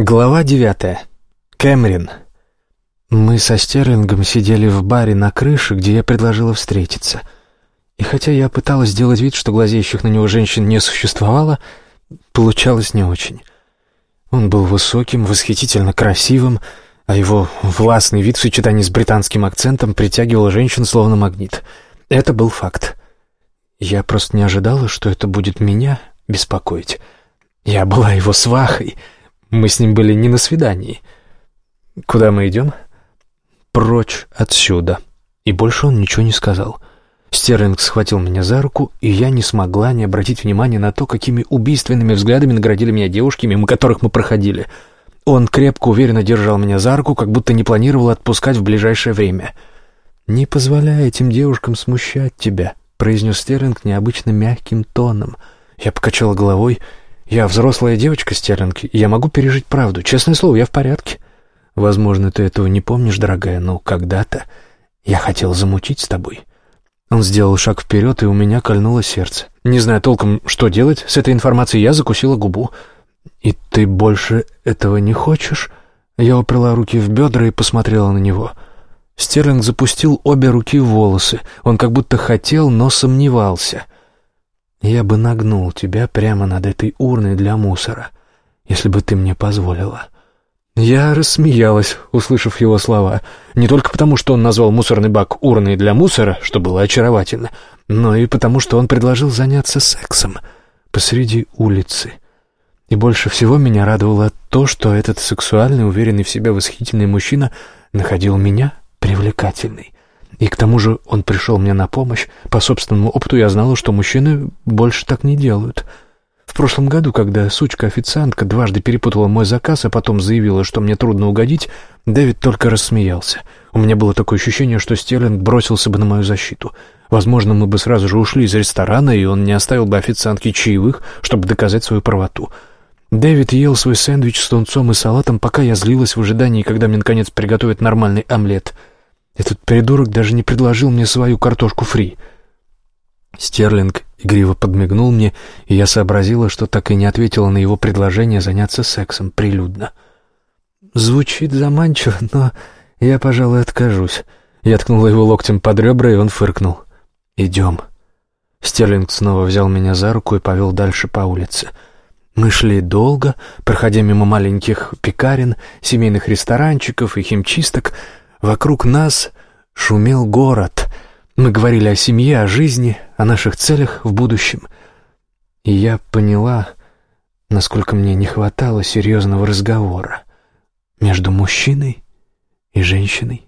Глава девятая. Кэмрин. Мы со Стерлингом сидели в баре на крыше, где я предложила встретиться. И хотя я пыталась сделать вид, что глазеющих на него женщин не существовало, получалось не очень. Он был высоким, восхитительно красивым, а его властный вид в сочетании с британским акцентом притягивал женщин словно магнит. Это был факт. Я просто не ожидала, что это будет меня беспокоить. Я была его свахой — мы с ним были не на свидании. Куда мы идем? Прочь отсюда. И больше он ничего не сказал. Стерлинг схватил меня за руку, и я не смогла не обратить внимания на то, какими убийственными взглядами наградили меня девушки, мимо которых мы проходили. Он крепко, уверенно держал меня за руку, как будто не планировал отпускать в ближайшее время. «Не позволяй этим девушкам смущать тебя», — произнес Стерлинг необычно мягким тоном. Я покачала головой я взрослая девочка, Стерлинг, и я могу пережить правду. Честное слово, я в порядке. Возможно, ты этого не помнишь, дорогая, но когда-то я хотел замутить с тобой. Он сделал шаг вперед, и у меня кольнуло сердце. Не зная толком, что делать с этой информацией, я закусила губу. «И ты больше этого не хочешь?» Я уперла руки в бедра и посмотрела на него. Стерлинг запустил обе руки в волосы. Он как будто хотел, но сомневался — я бы нагнул тебя прямо над этой урной для мусора, если бы ты мне позволила». Я рассмеялась, услышав его слова. Не только потому, что он назвал мусорный бак урной для мусора, что было очаровательно, но и потому, что он предложил заняться сексом посреди улицы. И больше всего меня радовало то, что этот сексуальный, уверенный в себе восхитительный мужчина находил меня привлекательной. И к тому же он пришел мне на помощь. По собственному опыту я знала, что мужчины больше так не делают. В прошлом году, когда сучка-официантка дважды перепутала мой заказ, а потом заявила, что мне трудно угодить, Дэвид только рассмеялся. У меня было такое ощущение, что Стерлинг бросился бы на мою защиту. Возможно, мы бы сразу же ушли из ресторана, и он не оставил бы официантке чаевых, чтобы доказать свою правоту. Дэвид ел свой сэндвич с тунцом и салатом, пока я злилась в ожидании, когда мне, наконец, приготовят нормальный омлет — этот придурок даже не предложил мне свою картошку фри. Стерлинг игриво подмигнул мне, и я сообразила, что так и не ответила на его предложение заняться сексом прилюдно. Звучит заманчиво, но я, пожалуй, откажусь. Я ткнула его локтем под ребра, и он фыркнул. «Идем». Стерлинг снова взял меня за руку и повел дальше по улице. Мы шли долго, проходя мимо маленьких пекарен, семейных ресторанчиков и химчисток, Вокруг нас шумел город. Мы говорили о семье, о жизни, о наших целях в будущем. И я поняла, насколько мне не хватало серьезного разговора между мужчиной и женщиной.